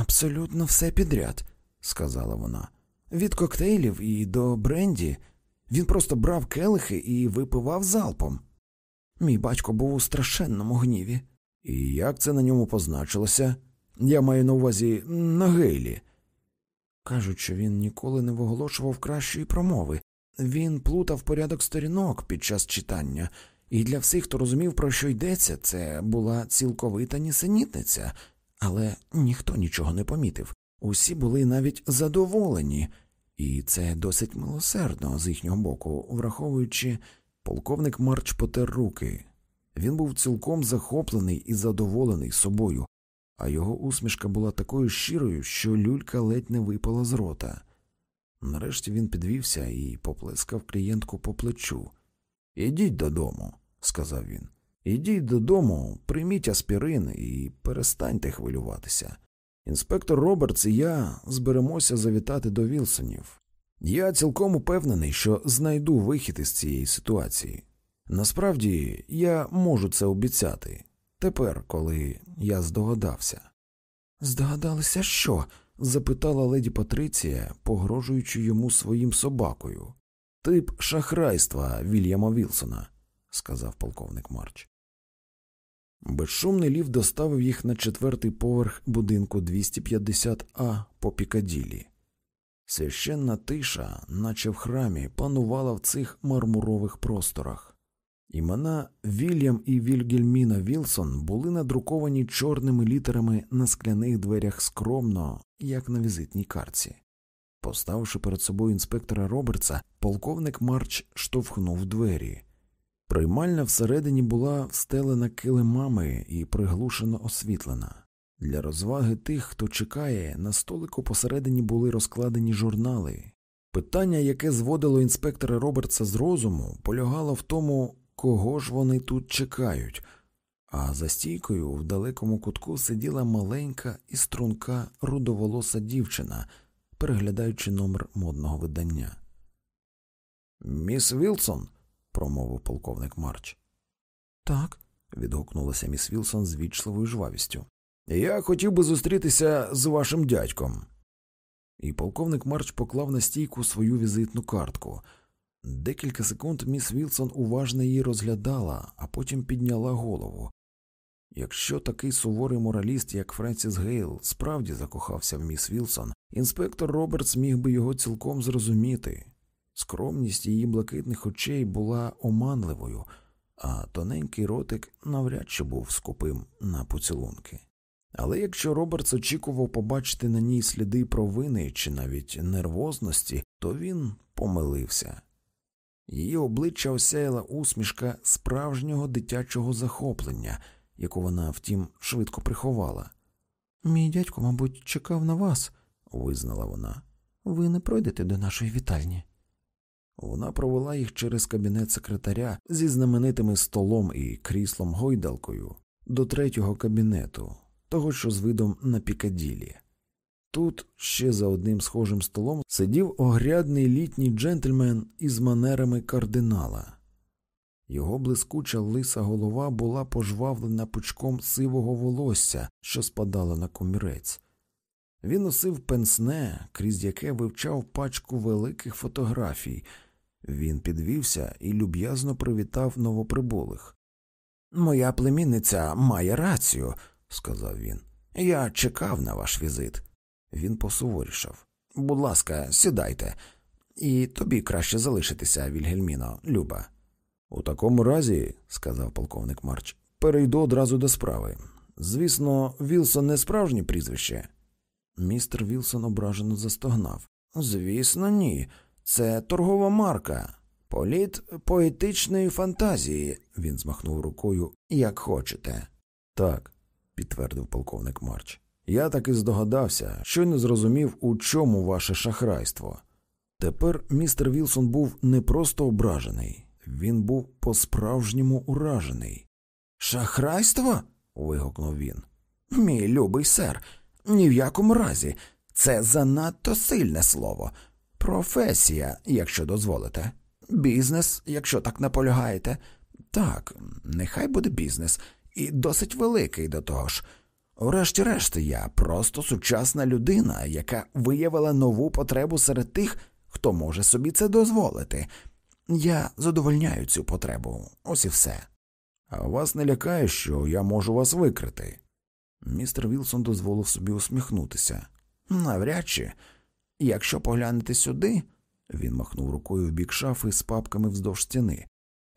Абсолютно все підряд, сказала вона. Від коктейлів і до бренді. Він просто брав келихи і випивав залпом. Мій батько був у страшенному гніві. І як це на ньому позначилося? Я маю на увазі на Гейлі. Кажуть, що він ніколи не виголошував кращої промови. Він плутав порядок сторінок під час читання, і для всіх, хто розумів, про що йдеться, це була цілковита нісенітниця, але ніхто нічого не помітив. Усі були навіть задоволені, і це досить милосердно з їхнього боку, враховуючи, полковник Марч потер руки. Він був цілком захоплений і задоволений собою, а його усмішка була такою щирою, що люлька ледь не випала з рота. Нарешті він підвівся і поплескав клієнтку по плечу. Ідіть додому, сказав він. Ідіть додому, прийміть аспірин і перестаньте хвилюватися. Інспектор Робертс і я зберемося завітати до Вілсонів. Я цілком упевнений, що знайду вихід із цієї ситуації. Насправді я можу це обіцяти тепер, коли я здогадався. Здогадалися, що? запитала леді Патриція, погрожуючи йому своїм собакою. Тип шахрайства Вільяма Вілсона, сказав полковник Марч. Безшумний ліфт доставив їх на четвертий поверх будинку 250А по Пікаділі. Священна тиша, наче в храмі, панувала в цих мармурових просторах. Імена Вільям і Вільгельміна Вілсон були надруковані чорними літерами на скляних дверях скромно, як на візитній картці. Поставивши перед собою інспектора Робертса, полковник Марч штовхнув двері. Приймальня всередині була встелена килимами і приглушено освітлена. Для розваги тих, хто чекає, на столику посередині були розкладені журнали. Питання, яке зводило інспектора Робертса з розуму, полягало в тому, кого ж вони тут чекають, а за стійкою в далекому кутку сиділа маленька і струнка рудоволоса дівчина, переглядаючи номер модного видання. Міс Вілсон, промовив полковник Марч. Так, відгукнулася міс Вілсон з вічливою жвавістю. Я хотів би зустрітися з вашим дядьком. І полковник Марч поклав на стійку свою візитну картку. Декілька секунд міс Вілсон уважно її розглядала, а потім підняла голову. Якщо такий суворий мораліст, як Френсіс Гейл, справді закохався в міс Вілсон, інспектор Робертс міг би його цілком зрозуміти. Скромність її блакитних очей була оманливою, а тоненький ротик навряд чи був скупим на поцілунки. Але якщо Робертс очікував побачити на ній сліди провини чи навіть нервозності, то він помилився. Її обличчя осяяла усмішка справжнього дитячого захоплення, яку вона, втім, швидко приховала. Мій дядько, мабуть, чекав на вас, визнала вона. Ви не пройдете до нашої вітальні. Вона провела їх через кабінет секретаря зі знаменитими столом і кріслом гойдалкою до третього кабінету, того що з видом на Пікаділі. Тут ще за одним схожим столом сидів огрядний літній джентльмен із манерами кардинала. Його блискуча лиса голова була пожвавлена пучком сивого волосся, що спадало на комірець. Він носив пенсне, крізь яке вивчав пачку великих фотографій. Він підвівся і люб'язно привітав новоприбулих. Моя племінниця має рацію, сказав він. Я чекав на ваш візит. Він посуворішав. Будь ласка, сідайте, і тобі краще залишитися, Вільгельміно, Люба. У такому разі, сказав полковник Марч, перейду одразу до справи. Звісно, Вілсон не справжнє прізвище. Містер Вілсон ображено застогнав. Звісно, ні. Це торгова марка. Політ поетичної фантазії, він змахнув рукою, як хочете. Так, підтвердив полковник Марч. Я так і здогадався, що не зрозумів, у чому ваше шахрайство. Тепер містер Вілсон був не просто ображений, він був по справжньому уражений. Шахрайство? вигукнув він. Мій любий сер, ні в якому разі. Це занадто сильне слово. Професія, якщо дозволите. Бізнес, якщо так наполягаєте. Так, нехай буде бізнес, і досить великий до того ж. Врешті-решт, я просто сучасна людина, яка виявила нову потребу серед тих, хто може собі це дозволити. Я задовольняю цю потребу, ось і все. А вас не лякає, що я можу вас викрити? Містер Вілсон дозволив собі усміхнутися. Навряд чи, якщо поглянете сюди, він махнув рукою в бік шафи з папками вздовж стіни,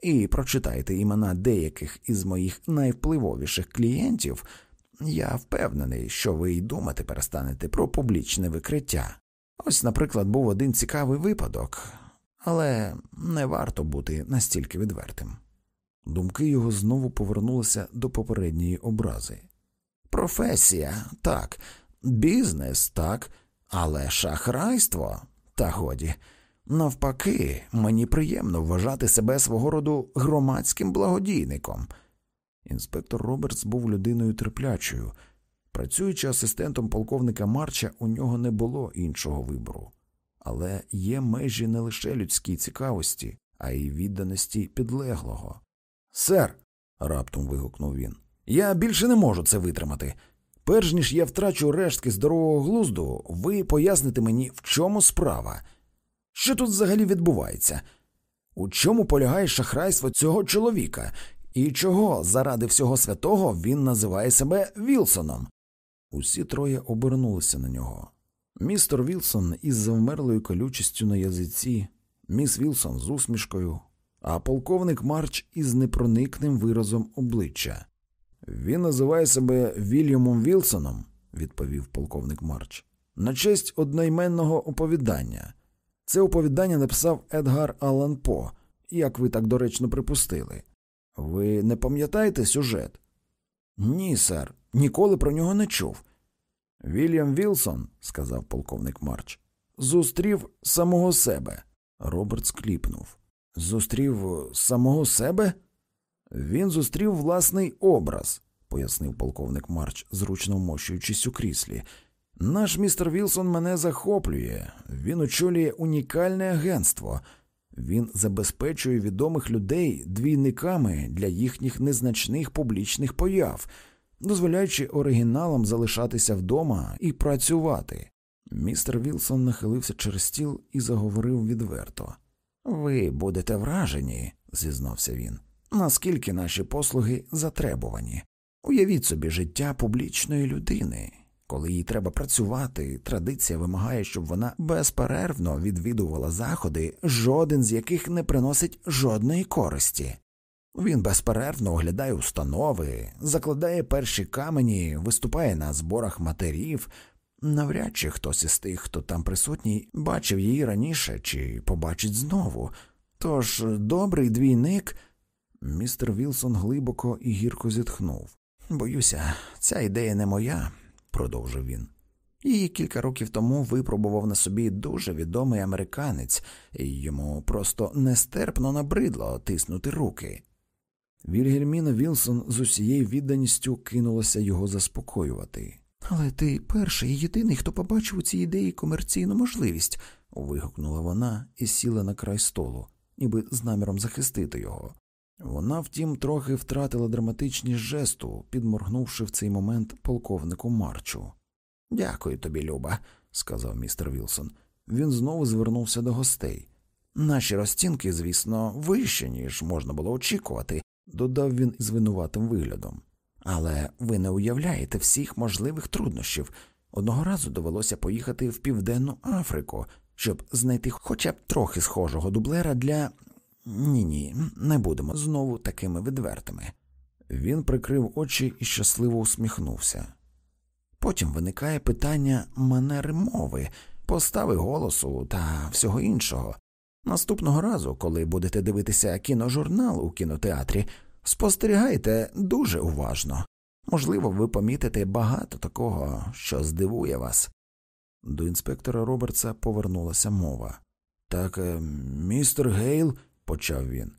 і прочитайте імена деяких із моїх найвпливовіших клієнтів, я впевнений, що ви й думати перестанете про публічне викриття. Ось, наприклад, був один цікавий випадок, але не варто бути настільки відвертим. Думки його знову повернулися до попередньої образи. Професія так, бізнес так, але шахрайство та годі. Навпаки, мені приємно вважати себе свого роду громадським благодійником. Інспектор Робертс був людиною терплячою. Працюючи асистентом полковника Марча, у нього не було іншого вибору, але є межі не лише людській цікавості, а й відданості підлеглого. Сер, раптом вигукнув він, я більше не можу це витримати. Перш ніж я втрачу рештки здорового глузду, ви поясните мені, в чому справа. Що тут взагалі відбувається? У чому полягає шахрайство цього чоловіка, і чого заради всього святого він називає себе Вілсоном? Усі троє обернулися на нього. Містер Вілсон із завмерлою колючістю на язиці, міс Вілсон з усмішкою, а полковник Марч із непроникним виразом обличчя. Він називає себе Вільямом Вілсоном, відповів полковник Марч, на честь одноіменного оповідання. Це оповідання написав Едгар Аллан По, як ви так доречно припустили. Ви не пам'ятаєте сюжет? Ні, сер, ніколи про нього не чув. Вільям Вілсон, сказав полковник Марч, зустрів самого себе. Роберт скліпнув. Зустрів самого себе? Він зустрів власний образ, пояснив полковник Марч, зручно вмощуючись у кріслі. Наш містер Вілсон мене захоплює, він очолює унікальне агентство, він забезпечує відомих людей двійниками для їхніх незначних публічних появ, дозволяючи оригіналам залишатися вдома і працювати. Містер Вілсон нахилився через стіл і заговорив відверто. Ви будете вражені, зізнався він, наскільки наші послуги затребувані. Уявіть собі життя публічної людини. Коли їй треба працювати, традиція вимагає, щоб вона безперервно відвідувала заходи, жоден з яких не приносить жодної користі. Він безперервно оглядає установи, закладає перші камені, виступає на зборах матерів. Навряд чи хтось із тих, хто там присутній, бачив її раніше чи побачить знову. Тож добрий двійник. Містер Вілсон глибоко і гірко зітхнув. Боюся, ця ідея не моя продовжив він. Її кілька років тому випробував на собі дуже відомий американець, і йому просто нестерпно набридло тиснути руки. Вільгельміна Вілсон з усією відданістю кинулася його заспокоювати. Але ти перший і єдиний, хто побачив у цій ідеї комерційну можливість, вигукнула вона і сіла на край столу, ніби з наміром захистити його. Вона, втім, трохи втратила драматичність жесту, підморгнувши в цей момент полковнику Марчу. Дякую тобі, Люба, сказав містер Вілсон. Він знову звернувся до гостей. Наші розцінки, звісно, вищі, ніж можна було очікувати, додав він із винуватим виглядом. Але ви не уявляєте всіх можливих труднощів. Одного разу довелося поїхати в Південну Африку, щоб знайти хоча б трохи схожого дублера для ні, ні, не будемо знову такими відвертими. Він прикрив очі і щасливо усміхнувся. Потім виникає питання манери мови, постави голосу та всього іншого. Наступного разу, коли будете дивитися кіножурнал у кінотеатрі, спостерігайте дуже уважно. Можливо, ви помітите багато такого, що здивує вас. До інспектора Робертса повернулася мова. Так, е, містер Гейл почав він.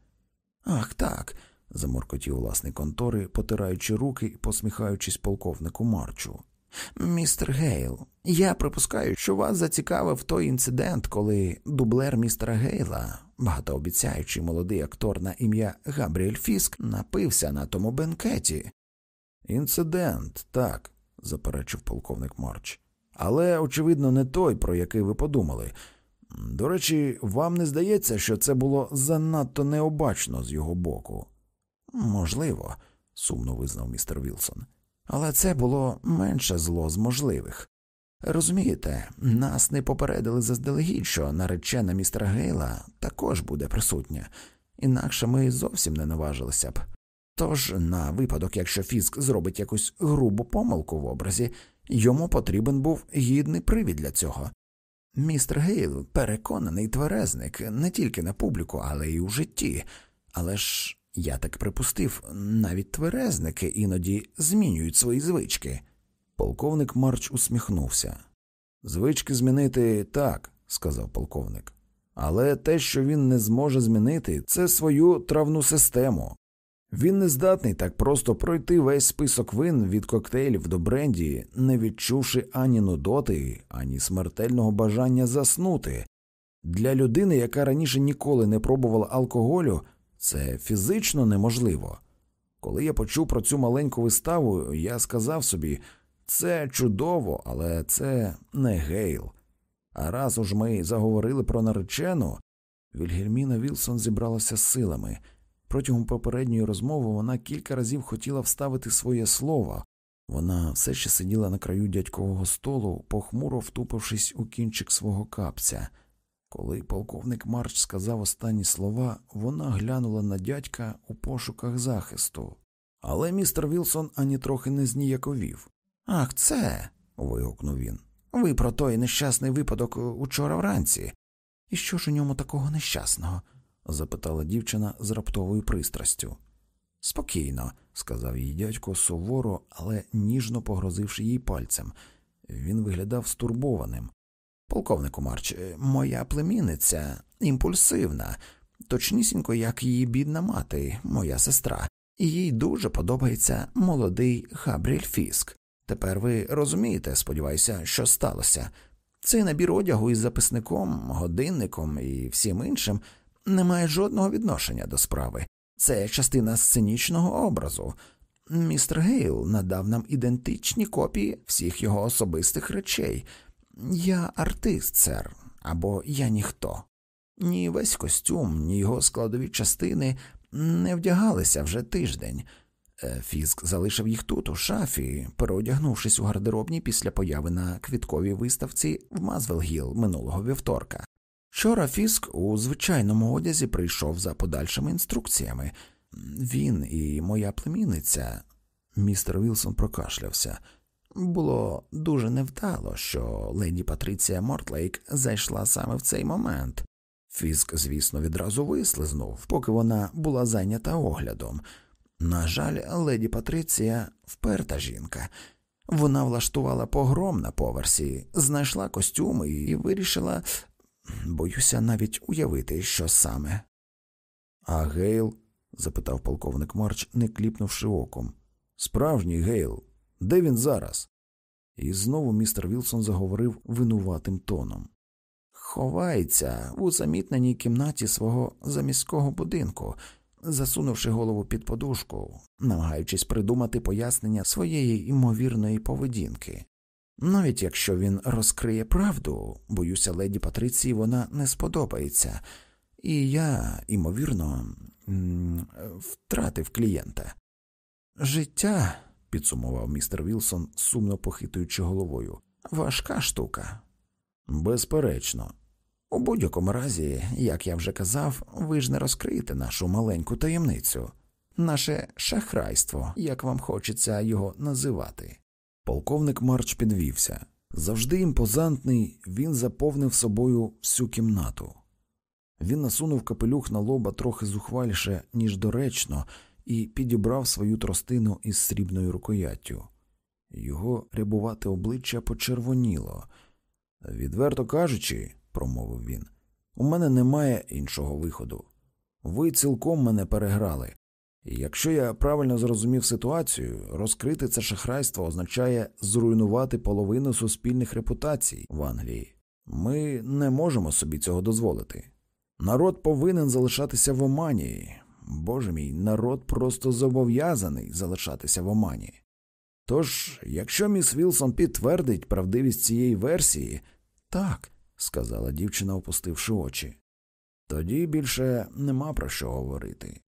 Ах так, заморкотів власник контори, потираючи руки і посміхаючись полковнику Марчу. Містер Гейл, я припускаю, що вас зацікавив той інцидент, коли дублер містера Гейла, багатообіцяючий молодий актор на ім'я Габріель Фіск, напився на тому бенкеті. Інцидент, так, заперечив полковник Марч. Але, очевидно, не той, про який ви подумали. До речі, вам не здається, що це було занадто необачно з його боку? Можливо, сумно визнав містер Вілсон. Але це було менше зло з можливих. Розумієте, нас не попередили заздалегідь, що наречена містера Гейла також буде присутня, інакше ми зовсім не наважилися б. Тож, на випадок, якщо Фіск зробить якусь грубу помилку в образі, йому потрібен був гідний привід для цього. Містер Гейл переконаний тверезник не тільки на публіку, але й у житті, але ж я так припустив, навіть тверезники іноді змінюють свої звички. Полковник Марч усміхнувся. Звички змінити так, сказав полковник. Але те, що він не зможе змінити, це свою травну систему. Він не здатний так просто пройти весь список вин від коктейлів до бренді, не відчувши ані нудоти, ані смертельного бажання заснути. Для людини, яка раніше ніколи не пробувала алкоголю, це фізично неможливо. Коли я почув про цю маленьку виставу, я сказав собі це чудово, але це не гейл. А раз уж ми заговорили про наречену, Вільгельміна Вілсон зібралася силами. Протягом попередньої розмови вона кілька разів хотіла вставити своє слово. Вона все ще сиділа на краю дядькового столу, похмуро втупившись у кінчик свого капця. Коли полковник Марч сказав останні слова, вона глянула на дядька у пошуках захисту. Але містер Вілсон ані трохи не зніяковів. Ах, це. вигукнув він. Ви про той нещасний випадок учора вранці. І що ж у ньому такого нещасного? Запитала дівчина з раптовою пристрастю. Спокійно, сказав їй дядько суворо, але ніжно погрозивши їй пальцем. Він виглядав стурбованим. Полковнику Марч, моя племінниця імпульсивна, точнісінько, як її бідна мати, моя сестра, і їй дуже подобається молодий Габріель Фіск. Тепер ви розумієте, сподіваюся, що сталося. Цей набір одягу із записником, годинником і всім іншим не має жодного відношення до справи. Це частина сценічного образу. Містер Гейл надав нам ідентичні копії всіх його особистих речей. Я артист, сер, або я ніхто. Ні весь костюм, ні його складові частини не вдягалися вже тиждень. Е, Фіск залишив їх тут, у шафі, переодягнувшись у гардеробній після появи на квітковій виставці в Мазвелгіл минулого вівторка. Вчора Фіск у звичайному одязі прийшов за подальшими інструкціями. Він і моя племінниця, містер Вілсон прокашлявся. Було дуже невдало, що леді Патриція Мортлейк зайшла саме в цей момент. Фіск, звісно, відразу вислизнув, поки вона була зайнята оглядом. На жаль, леді Патриція вперта жінка. Вона влаштувала погром на поверсі, знайшла костюми і вирішила, боюся навіть уявити, що саме. А Гейл? запитав полковник Марч, не кліпнувши оком. Справжній Гейл, де він зараз? І знову містер Вілсон заговорив винуватим тоном. Ховається в усамітненій кімнаті свого заміського будинку засунувши голову під подушку, намагаючись придумати пояснення своєї ймовірної поведінки. Навіть якщо він розкриє правду, боюся, леді Патриції вона не сподобається, і я, ймовірно, втратив клієнта. Життя, підсумував містер Вілсон, сумно похитуючи головою, важка штука. Безперечно, у будь-якому разі, як я вже казав, ви ж не розкриєте нашу маленьку таємницю, наше шахрайство, як вам хочеться його називати. Полковник Марч підвівся. Завжди імпозантний, він заповнив собою всю кімнату. Він насунув капелюх на лоба трохи зухвальше, ніж доречно, і підібрав свою тростину із срібною рукояттю. Його рябувате обличчя почервоніло. Відверто кажучи, промовив він. У мене немає іншого виходу. Ви цілком мене переграли. Якщо я правильно зрозумів ситуацію, розкрити це шахрайство означає зруйнувати половину суспільних репутацій в Англії. Ми не можемо собі цього дозволити. Народ повинен залишатися в омані. Боже мій, народ просто зобов'язаний залишатися в омані. Тож, якщо міс Вілсон підтвердить правдивість цієї версії, так, сказала дівчина, опустивши очі. Тоді більше нема про що говорити.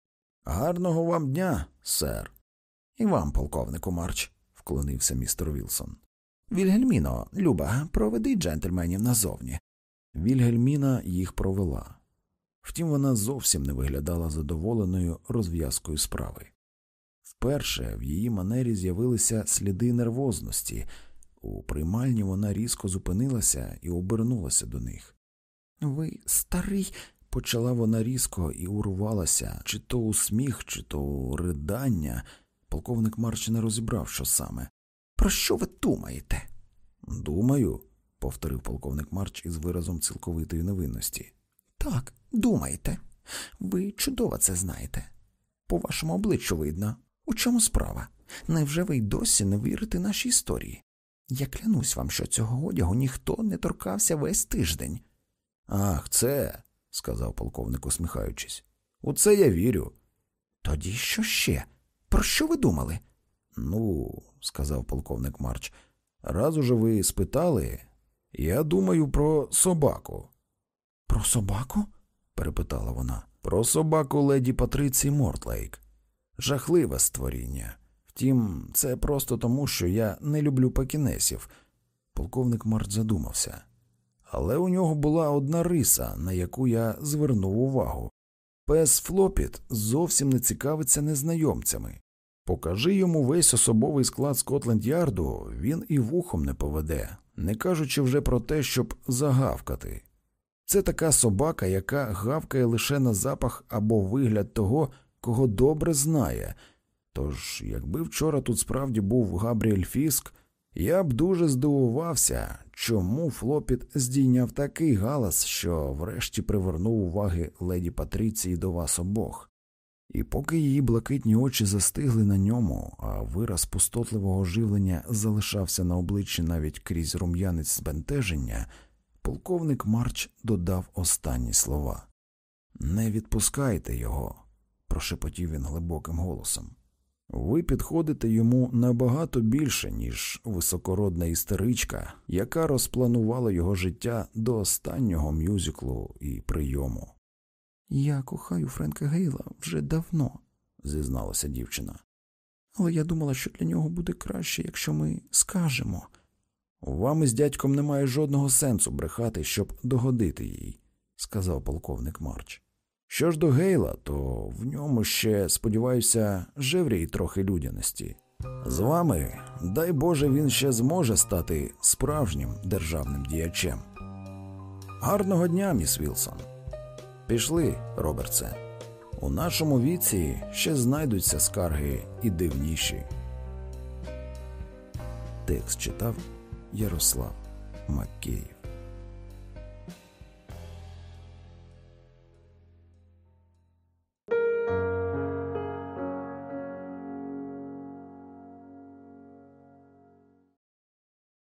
Гарного вам дня, сер. І вам, полковнику Марч, вклонився містер Вілсон. Вільгельміно, Люба, проведи джентльменів назовні. Вільгельміна їх провела. Втім, вона зовсім не виглядала задоволеною розв'язкою справи. Вперше в її манері з'явилися сліди нервозності. У приймальні вона різко зупинилася і обернулася до них. Ви старий, почала вона різко і урвалася, чи то у сміх, чи то у ридання. Полковник Марч не розібрав, що саме. Про що ви думаєте? Думаю, повторив полковник Марч із виразом цілковитої невинності. Так, думаєте. Ви чудово це знаєте. По вашому обличчю видно. У чому справа? Невже ви й досі не вірите нашій історії? Я клянусь вам, що цього одягу ніхто не торкався весь тиждень. Ах, це, сказав полковник, усміхаючись. У це я вірю. Тоді що ще? Про що ви думали? Ну, сказав полковник Марч, раз уже ви спитали, я думаю про собаку. Про собаку? перепитала вона. Про собаку леді Патриції Мортлейк. Жахливе створіння. Втім, це просто тому, що я не люблю пакінесів. Полковник Март задумався. Але у нього була одна риса, на яку я звернув увагу. Пес Флопіт зовсім не цікавиться незнайомцями. Покажи йому весь особовий склад Скотленд Ярду, він і вухом не поведе, не кажучи вже про те, щоб загавкати. Це така собака, яка гавкає лише на запах або вигляд того, кого добре знає. Тож, якби вчора тут справді був Габріель Фіск, я б дуже здивувався, чому Флопіт здійняв такий галас, що врешті привернув уваги леді Патриції до вас обох. І поки її блакитні очі застигли на ньому, а вираз пустотливого живлення залишався на обличчі навіть крізь рум'янець збентеження, полковник Марч додав останні слова Не відпускайте його, прошепотів він глибоким голосом. Ви підходите йому набагато більше, ніж високородна істеричка, яка розпланувала його життя до останнього мюзиклу і прийому. Я кохаю Френка Гейла вже давно, зізналася дівчина. Але я думала, що для нього буде краще, якщо ми скажемо. Вам із дядьком немає жодного сенсу брехати, щоб догодити їй, сказав полковник Марч. Що ж до Гейла, то в ньому ще, сподіваюся, жеврій трохи людяності. З вами, дай Боже, він ще зможе стати справжнім державним діячем. Гарного дня, міс Вілсон. Пішли, Робертсе. У нашому віці ще знайдуться скарги і дивніші. Текст читав Ярослав Макеїв